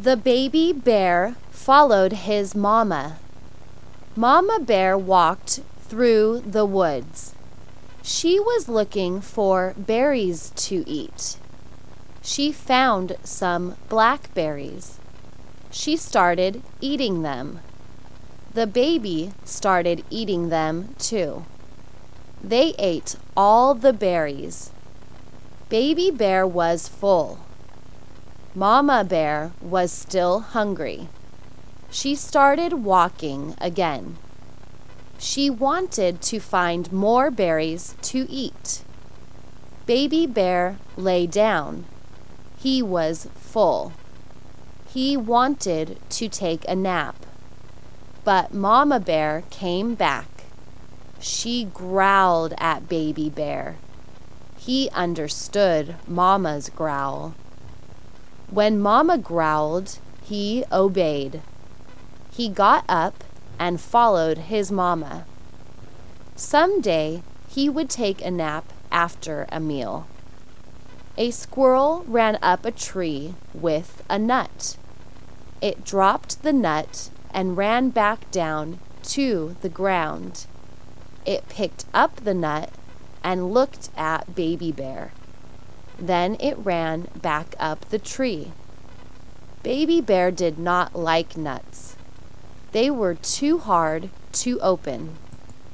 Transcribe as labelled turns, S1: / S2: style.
S1: The baby bear followed his mama. Mama bear walked through the woods. She was looking for berries to eat. She found some blackberries. She started eating them. The baby started eating them too. They ate all the berries. Baby bear was full. Mama bear was still hungry. She started walking again. She wanted to find more berries to eat. Baby bear lay down. He was full. He wanted to take a nap. But Mama Bear came back. She growled at Baby Bear. He understood Mama's growl. When Mama growled, he obeyed. He got up and followed his Mama. Some day he would take a nap after a meal. A squirrel ran up a tree with a nut. It dropped the nut and ran back down to the ground. It picked up the nut and looked at Baby Bear. Then it ran back up the tree. Baby Bear did not like nuts. They were too hard to open.